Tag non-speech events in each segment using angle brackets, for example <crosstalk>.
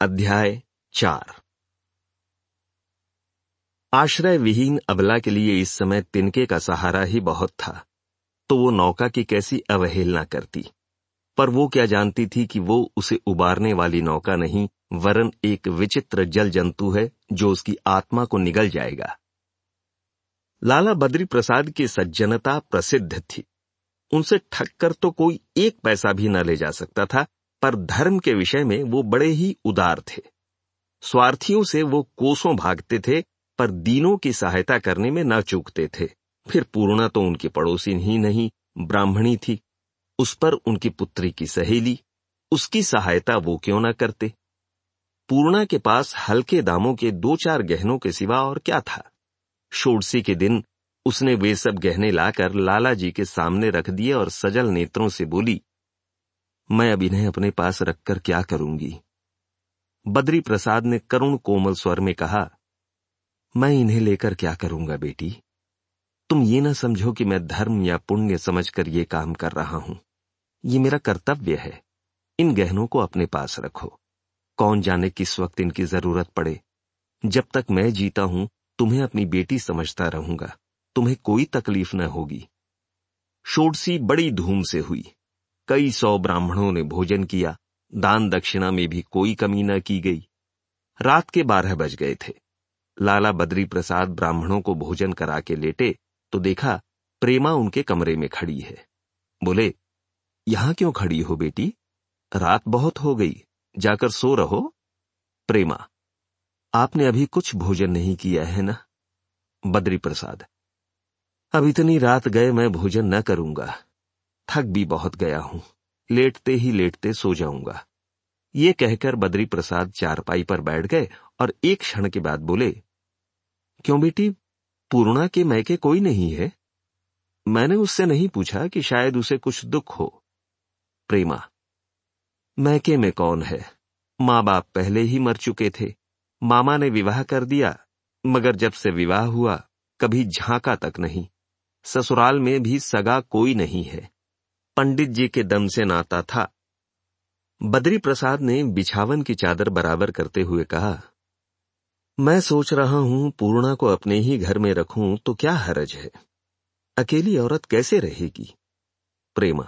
अध्याय चार। आश्रय विहीन अबला के लिए इस समय तिनके का सहारा ही बहुत था तो वो नौका की कैसी अवहेलना करती। पर वो क्या जानती थी कि वो उसे उबारने वाली नौका नहीं, वरन एक विचित्र जल जंतु है जो उसकी आत्मा को निगल जाएगा। लाला बद्री प्रसाद की सज्जनता प्रसिद्ध थी। उनसे ठग कर तो कोई एक पैसा भी न ले जा सकता था पर धर्म के विषय में वो बड़े ही उदार थे। स्वार्थियों से वो कोसों भागते थे, पर दीनों की सहायता करने में न चूकते थे। फिर पूर्णा तो उनकी पड़ोसी ही नहीं, ब्राह्मणी थी। उस पर उनकी पुत्री की सहेली, उसकी सहायता वो क्यों ना करते? पूर्णा के पास हल्के दामों के दो चार गहनों के सिवा और क्या था? षोडशी के दिन उसने वे सब गहने लाकर लाला जी के सामने रख दिए और सजल नेत्रों से बोली मैं अब इन्हें अपने पास रखकर क्या करूँगी? बद्री प्रसाद ने करुण कोमल स्वर में कहा, मैं इन्हें लेकर क्या करूँगा बेटी? तुम ये ना समझो कि मैं धर्म या पुण्य समझकर ये काम कर रहा हूँ। ये मेरा कर्तव्य है। इन गहनों को अपने पास रखो। कौन जाने किस वक्त इनकी ज़रूरत पड़े। जब तक मैं जीता हूँ, तुम्हें अपनी बेटी समझता रहूँगा। तुम्हें कोई तकलीफ़ न होगी। शोडसी बड़ी धूम से हुई। कई सौ ब्राह्मणों ने भोजन किया, दान दक्षिणा में भी कोई कमी न की गई। रात के बारह बज गए थे। लाला बद्री प्रसाद ब्राह्मणों को भोजन करा के लेटे तो देखा प्रेमा उनके कमरे में खड़ी है। बोले, यहाँ क्यों खड़ी हो बेटी? रात बहुत हो गई, जाकर सो रहो। प्रेमा, आपने अभी कुछ भोजन नहीं किया है ना? बद्री प्रसाद, अब इतनी रात गए मैं भोजन न करूँगा। थक भी बहुत गया हूँ। लेटते ही लेटते सो जाऊँगा। ये कहकर बद्री प्रसाद चारपाई पर बैठ गए और एक क्षण के बाद बोले, क्यों बेटी, पूर्णा के मैके कोई नहीं है? मैंने उससे नहीं पूछा कि शायद उसे कुछ दुख हो। प्रेमा, मैके में कौन है? माँ बाप पहले ही मर चुके थे। मामा ने विवाह कर दिया, मगर जब से विवाह हुआ, कभी झांका तक नहीं। ससुराल में भी सगा कोई नहीं है। पंडित जी के दम से नाता था। बद्री प्रसाद ने बिछावन की चादर बराबर करते हुए कहा, मैं सोच रहा हूँ पूर्णा को अपने ही घर में रखूँ तो क्या हरज है? अकेली औरत कैसे रहेगी? प्रेमा,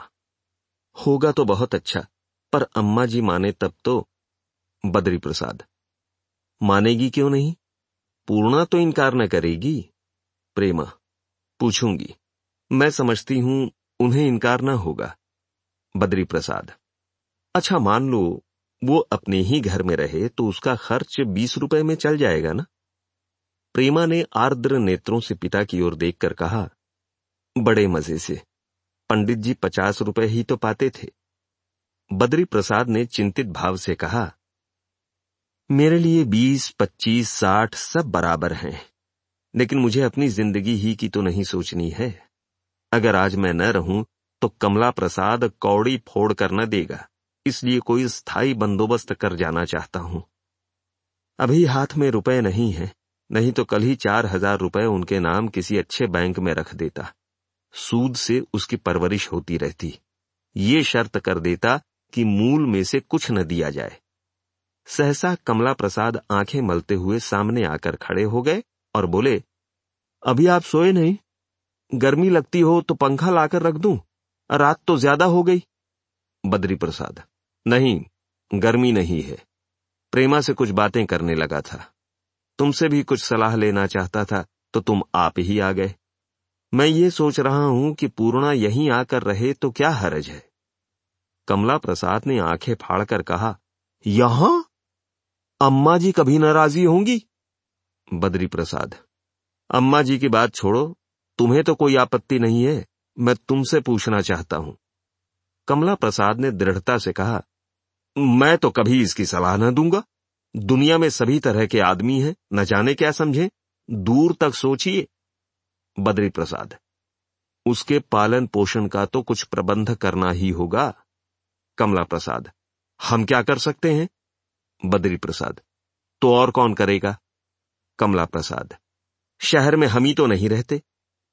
होगा तो बहुत अच्छा पर अम्मा जी माने तब तो बद्री प्रसाद, मानेगी क्यों नहीं? पूर्णा तो इनकार न करेगी। प्रेमा, पूछूँगी। मैं समझती हूँ उन्हें इनकार न होगा, बद्री प्रसाद। अच्छा मान लो, वो अपने ही घर में रहे तो उसका खर्च बीस रुपए में चल जाएगा ना? प्रेमा ने आर्द्र नेत्रों से पिता की ओर देखकर कहा, बड़े मज़े से। पंडित जी पचास रुपए ही तो पाते थे। बद्री प्रसाद ने चिंतित भाव से कहा, मेरे लिए बीस, पच्चीस, साठ सब बराबर हैं, लेकिन मुझे अपनी ज़िंदगी ही की तो नहीं सोचनी है। अगर आज मैं न रहूँ तो कमला प्रसाद कौड़ी फोड़ कर न देगा, इसलिए कोई स्थायी बंदोबस्त कर जाना चाहता हूँ। अभी हाथ में रुपए नहीं है, नहीं तो कल ही चार हज़ार रुपए उनके नाम किसी अच्छे बैंक में रख देता। सूद से उसकी परवरिश होती रहती। ये शर्त कर देता कि मूल में से कुछ न दिया जाए। सहसा कमला प्रसाद आँखें मलते हुए सामने आकर खड़े हो गए और बोले, अभी आप सोए नहीं? गर्मी लगती हो तो पंखा लाकर रख दूँ? रात तो ज़्यादा हो गई। बद्री प्रसाद, नहीं, गर्मी नहीं है। प्रेमा से कुछ बातें करने लगा था। तुमसे भी कुछ सलाह लेना चाहता था तो तुम आप ही आ गए। मैं ये सोच रहा हूँ कि पूर्णा यहीं आकर रहे तो क्या हरज है? कमला प्रसाद ने आँखें फाड़कर कहा, यहाँ? अम्मा जी कभी नाराजी होंगी? बद्री प्रसाद, अम्मा जी की बात छोड़ो तुम्हें तो कोई आपत्ति नहीं है, मैं तुमसे पूछना चाहता हूँ। कमला प्रसाद ने दृढ़ता से कहा, मैं तो कभी इसकी सलाह न दूँगा। दुनिया में सभी तरह के आदमी हैं, न जाने क्या समझे। दूर तक सोचिए बद्री प्रसाद उसके पालन पोषण का तो कुछ प्रबंध करना ही होगा। कमला प्रसाद हम क्या कर सकते हैं? बद्री प्रसाद तो और कौन करेगा? कमला प्रसाद शहर में हम ही तो नहीं रहते।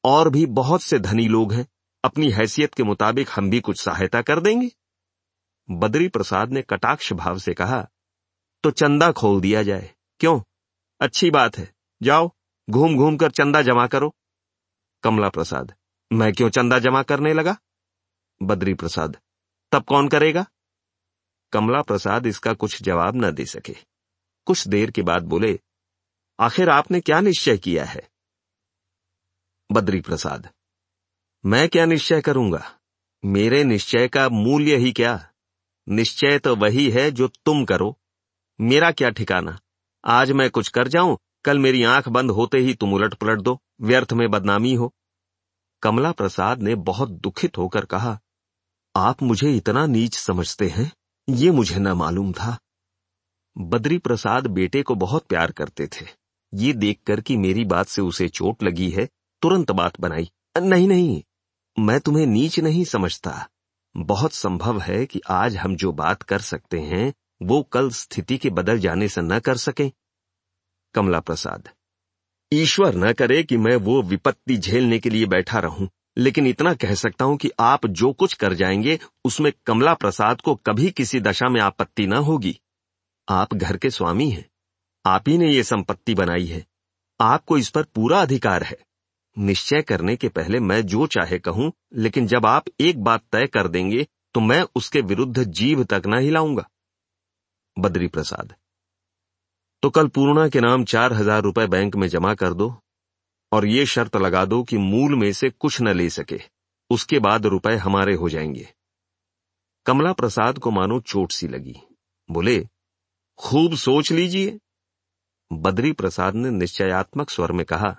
और भी बहुत से धनी लोग हैं। अपनी हैसियत के मुताबिक हम भी कुछ सहायता कर देंगे। बद्री प्रसाद ने कटाक्ष भाव से कहा तो चंदा खोल दिया जाए। क्यों? अच्छी बात है। जाओ घूम घूम कर चंदा जमा करो। कमला प्रसाद, मैं क्यों चंदा जमा करने लगा? बद्री प्रसाद, तब कौन करेगा? कमला प्रसाद इसका कुछ जवाब न दे सके। कुछ देर के बाद बोले, आखिर आपने क्या निश्चय किया है? बद्री प्रसाद मैं क्या निश्चय करूँगा? मेरे निश्चय का मूल्य ही क्या? निश्चय तो वही है जो तुम करो। मेरा क्या ठिकाना? आज मैं कुछ कर जाऊँ, कल मेरी आँख बंद होते ही तुम उलट पुलट दो, व्यर्थ में बदनामी हो। कमला प्रसाद ने बहुत दुखित होकर कहा, आप मुझे इतना नीच समझते हैं? ये मुझे न मालूम था। बद्री प्रसाद बेटे को बहुत प्यार करते थे। ये देखकर कि मेरी बात से उसे चोट लगी है तुरंत बात बनाई। नहीं नहीं, मैं तुम्हें नीच नहीं समझता। बहुत संभव है कि आज हम जो बात कर सकते हैं, वो कल स्थिति के बदल जाने से न कर सकें। कमला प्रसाद ईश्वर न करे कि मैं वो विपत्ति झेलने के लिए बैठा रहूँ, लेकिन इतना कह सकता हूँ कि आप जो कुछ कर जाएँगे, उसमें कमला प्रसाद को कभी किसी दशा में आपत्ति न होगी। आप घर के स्वामी हैं। आप ही ने ये संपत्ति बनाई है। आपको इस पर पूरा अधिकार है। निश्चय करने के पहले मैं जो चाहे कहूँ, लेकिन जब आप एक बात तय कर देंगे तो मैं उसके विरुद्ध जीव तक न हिलाऊँगा। बद्री प्रसाद तो कल पूर्णा के नाम चार हज़ार रुपए बैंक में जमा कर दो, और ये शर्त लगा दो कि मूल में से कुछ न ले सके, उसके बाद रुपए हमारे हो जाएँगे। कमला प्रसाद को मानो चोट सी लगी। बोले, खूब सोच लीजिए। बद्री प्रसाद ने निश्चयात्मक स्वर में कहा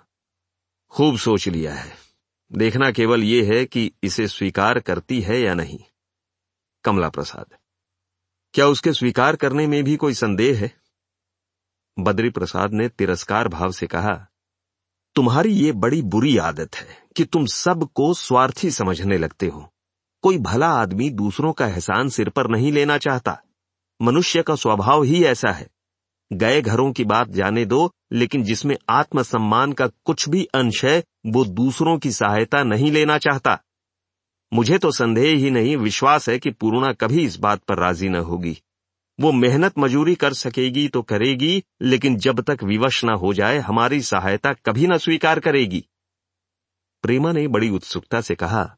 खूब सोच लिया है। देखना केवल यह है कि इसे स्वीकार करती है या नहीं। कमला प्रसाद क्या उसके स्वीकार करने में भी कोई संदेह है? बद्री प्रसाद ने तिरस्कार भाव से कहा, तुम्हारी ये बड़ी बुरी आदत है कि तुम सबको स्वार्थी समझने लगते हो। कोई भला आदमी दूसरों का एहसान सिर पर नहीं लेना चाहता। मनुष्य का स्वभाव ही ऐसा है। गए घरों की बात जाने दो, लेकिन जिसमें आत्मसम्मान का कुछ भी अंश है, वो दूसरों की सहायता नहीं लेना चाहता। मुझे तो संदेह ही नहीं, विश्वास है कि पूर्णा कभी इस बात पर राज़ी न होगी। वो मेहनत मजूरी कर सकेगी तो करेगी, लेकिन जब तक विवश न हो जाए, हमारी सहायता कभी न स्वीकार करेगी। प्रेमा ने बड़ी उत्सुकता से कहा,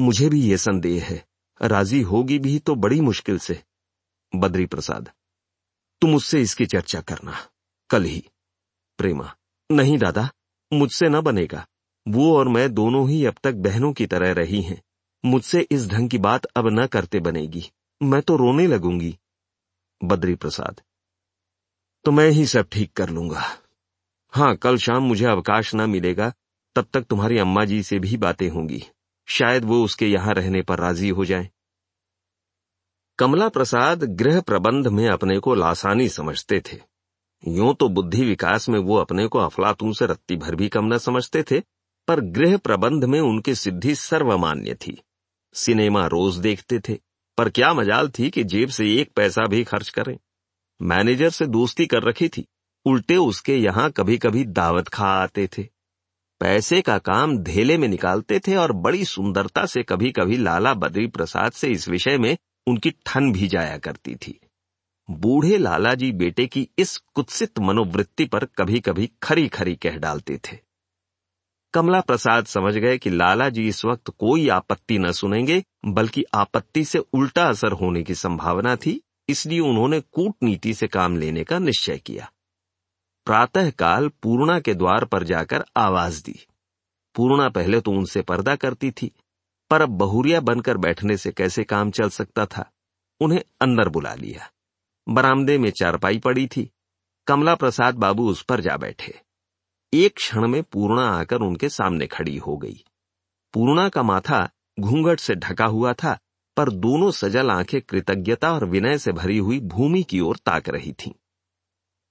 मुझे भी ये संदेह है। राज़ी होगी भी तो बड़ी मुश्किल से। बद्री प्रसाद तुम मुझसे इसकी चर्चा करना। कल ही। प्रेमा, नहीं दादा, मुझसे न बनेगा। वो और मैं दोनों ही अब तक बहनों की तरह रही हैं। मुझसे इस ढंग की बात अब न करते बनेगी। मैं तो रोने लगूँगी। बद्री प्रसाद तो मैं ही सब ठीक कर लूँगा। हाँ कल शाम मुझे अवकाश न मिलेगा, तब तक तुम्हारी अम्मा जी से भी बातें होंगी। शायद वो उसके यहाँ रहने पर राज़ी हो जाए। कमला प्रसाद गृह प्रबंध में अपने को लासानी समझते थे। यूँ तो बुद्धि विकास में वो अपने को अफलातून से रत्ती भर भी कम न समझते थे, पर गृह प्रबंध में उनकी सिद्धि सर्वमान्य थी। सिनेमा रोज देखते थे, पर क्या मजाल थी कि जेब से एक पैसा भी खर्च करें। मैनेजर से दोस्ती कर रखी थी, उल्टे उसके यहाँ कभी कभी दावत खा आते थे। पैसे का काम धेले में निकालते थे और बड़ी सुंदरता से कभी कभी लाला बद्री प्रसाद से इस विषय में उनकी ठन भी जाया करती थी। बूढ़े लालाजी बेटे की इस कुत्सित मनोवृत्ति पर कभी कभी खरी खरी कह डालते थे। कमला प्रसाद समझ गए कि लाला जी इस वक्त कोई आपत्ति न सुनेंगे, बल्कि आपत्ति से उल्टा असर होने की संभावना थी, इसलिए उन्होंने कूटनीति से काम लेने का निश्चय किया। प्रातःकाल पूर्णा के द्वार पर जाकर आवाज़ दी। पूर्णा पहले तो उनसे पर्दा करती थी पर अब बहुरिया बनकर बैठने से कैसे काम चल सकता था? उन्हें अंदर बुला लिया। बरामदे में चारपाई पड़ी थी। कमला प्रसाद बाबू उस पर जा बैठे। एक क्षण में पूर्णा आकर उनके सामने खड़ी हो गई। पूर्णा का माथा घूंघट से ढका हुआ था, पर दोनों सजल आँखें कृतज्ञता और विनय से भरी हुई भूमि की ओर ताक रही थीं।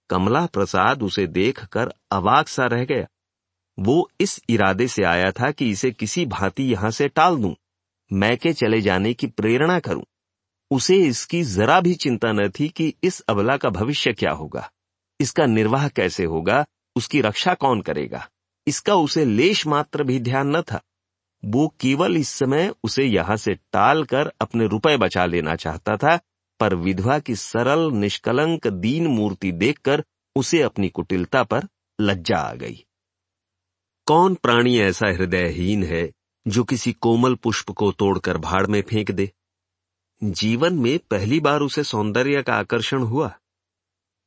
कमला प्रसाद उसे देखकर अवाक सा रह गया। वो इस इरादे से आया था कि इसे किसी भांति यहाँ से टाल दूँ, मैके चले जाने की प्रेरणा करूँ। उसे इसकी जरा भी चिंता न थी कि इस अबला का भविष्य क्या होगा, इसका निर्वाह कैसे होगा, उसकी रक्षा कौन करेगा। इसका उसे लेश मात्र भी ध्यान न था। वो केवल इस समय उसे यहाँ से टाल कर अपने रुपए बचा लेना चाहता था, पर विधवा की सरल, निष्कलंक, दीन मूर्ति देखकर उसे अपनी कुटिलता पर लज्जा आ गई। कौन प्राणी ऐसा हृदयहीन है जो किसी कोमल पुष्प को तोड़कर भाड़ में फेंक दे? जीवन में पहली बार उसे सौंदर्य का आकर्षण हुआ।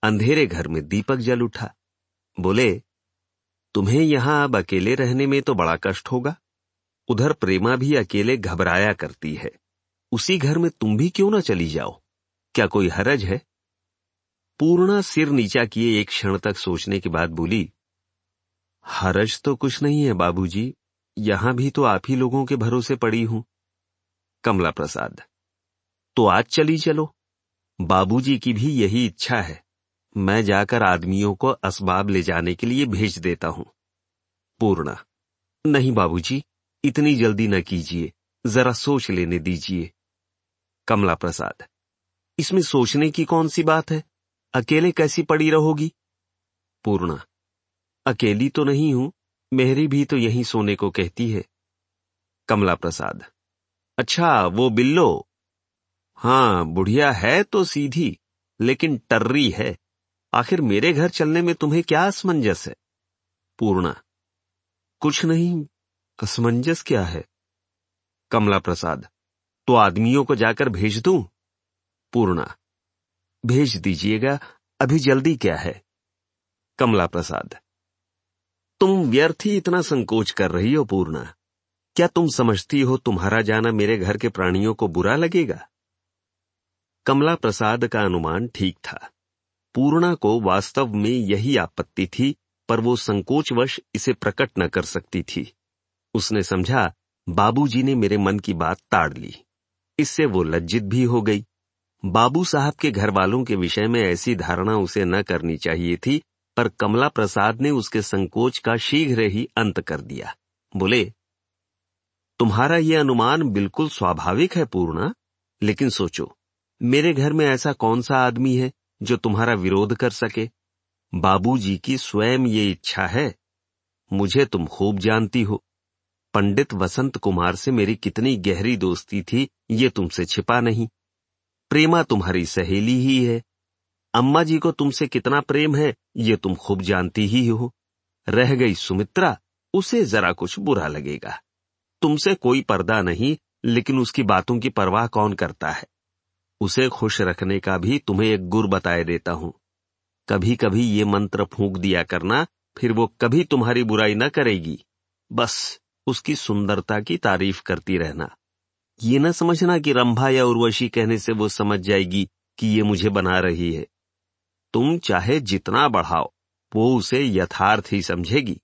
अंधेरे घर में दीपक जल उठा। बोले, तुम्हें यहाँ अब अकेले रहने में तो बड़ा कष्ट होगा। उधर प्रेमा भी अकेले घबराया करती है। उसी घर में तुम भी क्यों ना चली जाओ? क्या कोई हरज है? पूर्णा सिर नीचा किए एक क्षण तक सोचने के बाद बोली हरज तो कुछ नहीं है, बाबूजी। यहाँ भी तो आप ही लोगों के भरोसे पड़ी हूँ। कमला प्रसाद तो आज चली चलो। बाबूजी की भी यही इच्छा है। मैं जाकर आदमियों को असबाब ले जाने के लिए भेज देता हूँ। पूर्णा, नहीं बाबूजी, इतनी जल्दी न कीजिए। जरा सोच लेने दीजिए। कमला प्रसाद इसमें सोचने की कौन सी बात है? अकेले कैसी पड़ी रहोगी? पूर्णा अकेली तो नहीं हूँ, मेहरी भी तो यहीं सोने को कहती है। कमला प्रसाद अच्छा वो बिल्लो हाँ बुढ़िया है तो सीधी, लेकिन टर्री है। आखिर मेरे घर चलने में तुम्हें क्या असमंजस है? पूर्णा, कुछ नहीं, असमंजस क्या है? कमला प्रसाद तो आदमियों को जाकर भेज दू? पूर्णा, भेज दीजिएगा, अभी जल्दी क्या है? कमला प्रसाद तुम व्यर्थ ही इतना संकोच कर रही हो, पूर्णा। क्या तुम समझती हो तुम्हारा जाना मेरे घर के प्राणियों को बुरा लगेगा? कमला प्रसाद का अनुमान ठीक था। पूर्णा को वास्तव में यही आपत्ति थी, पर वो संकोचवश इसे प्रकट न कर सकती थी। उसने समझा, बाबूजी ने मेरे मन की बात ताड़ ली। इससे वो लज्जित भी हो गई। बाबू साहब के घर वालों के विषय में ऐसी धारणा उसे न करनी चाहिए थी पर कमला प्रसाद ने उसके संकोच का शीघ्र ही अंत कर दिया। बोले, तुम्हारा यह अनुमान बिल्कुल स्वाभाविक है पूर्णा, लेकिन सोचो, मेरे घर में ऐसा कौन सा आदमी है जो तुम्हारा विरोध कर सके? बाबूजी की स्वयं ये इच्छा है, मुझे तुम खूब जानती हो। पंडित वसंत कुमार से मेरी कितनी गहरी दोस्ती थी, ये तुमसे छिपा नहीं। प्रेमा तुम्हारी सहेली ही है अम्मा जी को तुमसे कितना प्रेम है, ये तुम खूब जानती ही हो। रह गई सुमित्रा, उसे जरा कुछ बुरा लगेगा। तुमसे कोई पर्दा नहीं, लेकिन उसकी बातों की परवाह कौन करता है? उसे खुश रखने का भी तुम्हें एक गुर बताए देता हूँ। कभी कभी ये मंत्र फूंक दिया करना, फिर वो कभी तुम्हारी बुराई न करेगी। बस, उसकी सुंदरता की तारीफ़ करती रहना। ये न समझना कि रंभा या उर्वशी कहने से वो समझ जाएगी कि ये मुझे बना रही है। तुम चाहे जितना बढ़ाओ, वो उसे यथार्थ ही समझेगी।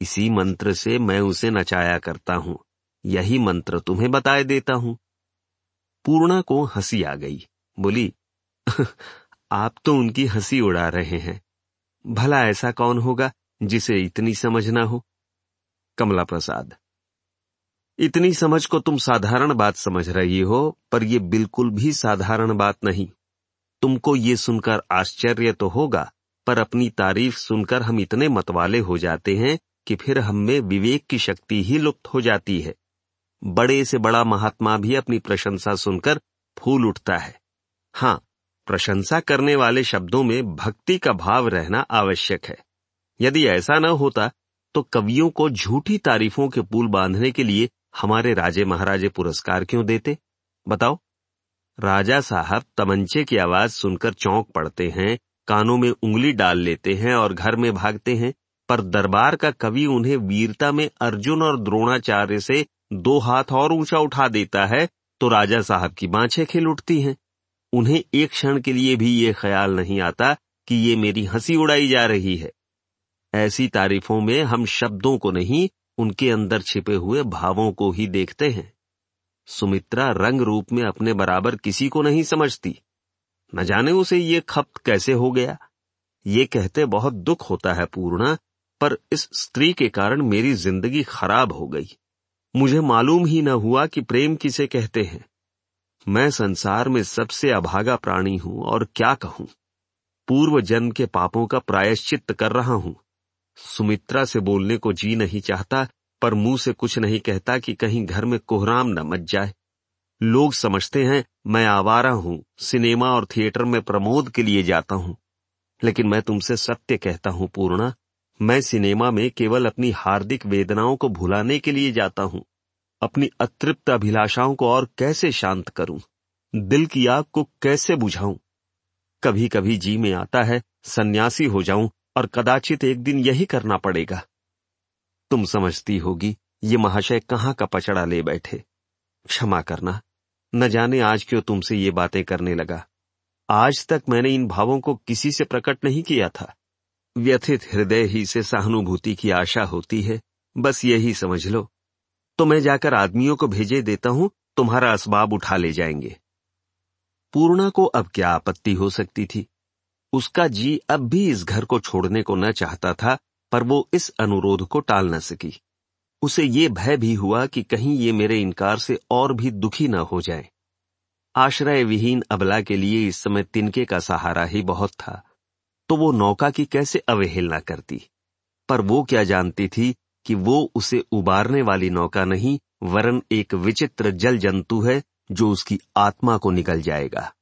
इसी मंत्र से मैं उसे नचाया करता हूँ, यही मंत्र तुम्हें बताए देता हूँ। पूर्णा को हँसी आ गई, बोली, <laughs> आप तो उनकी हँसी उड़ा रहे हैं। भला ऐसा कौन होगा जिसे इतनी समझ ना हो? कमला प्रसाद इतनी समझ को तुम साधारण बात समझ रही हो, पर यह बिल्कुल भी साधारण बात नहीं। तुमको ये सुनकर आश्चर्य तो होगा, पर अपनी तारीफ़ सुनकर हम इतने मतवाले हो जाते हैं कि फिर हम में विवेक की शक्ति ही लुप्त हो जाती है। बड़े से बड़ा महात्मा भी अपनी प्रशंसा सुनकर फूल उठता है। हाँ प्रशंसा करने वाले शब्दों में भक्ति का भाव रहना आवश्यक है। यदि ऐसा न होता तो कवियों को झूठी तारीफों के पुल बांधने के लिए हमारे राजे महाराजे पुरस्कार क्यों देते? बताओ। राजा साहब तमंचे की आवाज़ सुनकर चौंक पड़ते हैं, कानों में उंगली डाल लेते हैं और घर में भागते हैं, पर दरबार का कवि उन्हें वीरता में अर्जुन और द्रोणाचार्य से दो हाथ और ऊँचा उठा देता है तो राजा साहब की बाँछें खिल उठती हैं। उन्हें एक क्षण के लिए भी ये ख्याल नहीं आता कि ये मेरी हँसी उड़ाई जा रही है। ऐसी तारीफों में हम शब्दों को नहीं, उनके अंदर छिपे हुए भावों को ही देखते हैं। सुमित्रा रंग रूप में अपने बराबर किसी को नहीं समझती। न जाने उसे ये खप्त कैसे हो गया। ये कहते बहुत दुख होता है पूर्णा, पर इस स्त्री के कारण मेरी ज़िंदगी खराब हो गई। मुझे मालूम ही न हुआ कि प्रेम किसे कहते हैं। मैं संसार में सबसे अभागा प्राणी हूँ और क्या कहूँ। पूर्व जन्म के पापों का प्रायश्चित कर रहा हूँ। सुमित्रा से बोलने को जी नहीं चाहता पर मुँह से कुछ नहीं कहता कि कहीं घर में कोहराम न मच जाए। लोग समझते हैं, मैं आवारा हूँ, सिनेमा और थिएटर में प्रमोद के लिए जाता हूँ। लेकिन मैं तुमसे सत्य कहता हूँ, पूर्णा, मैं सिनेमा में केवल अपनी हार्दिक वेदनाओं को भुलाने के लिए जाता हूँ। अपनी अतृप्त अभिलाषाओं को और कैसे शांत करूँ? दिल की आग को कैसे बुझाऊं? कभी कभी जी में आता है, सन्यासी हो जाऊँ, और कदाचित एक दिन यही करना पड़ेगा। तुम समझती होगी, ये महाशय कहाँ का पचड़ा ले बैठे। क्षमा करना, न जाने आज क्यों तुमसे ये बातें करने लगा। आज तक मैंने इन भावों को किसी से प्रकट नहीं किया था। व्यथित हृदय ही से सहानुभूति की आशा होती है, बस यही समझ लो। तो मैं जाकर आदमियों को भेजे देता हूँ, तुम्हारा असबाब उठा ले जाएँगे। पूर्णा को अब क्या आपत्ति हो सकती थी? उसका जी अब भी इस घर को छोड़ने को न चाहता था पर वो इस अनुरोध को टाल न सकी। उसे ये भय भी हुआ कि कहीं ये मेरे इनकार से और भी दुखी न हो जाए। आश्रय विहीन अबला के लिए इस समय तिनके का सहारा ही बहुत था तो वो नौका की कैसे अवहेलना करती? पर वो क्या जानती थी कि वो उसे उबारने वाली नौका नहीं, वरन एक विचित्र जल जंतु है जो उसकी आत्मा को निकल जाएगा।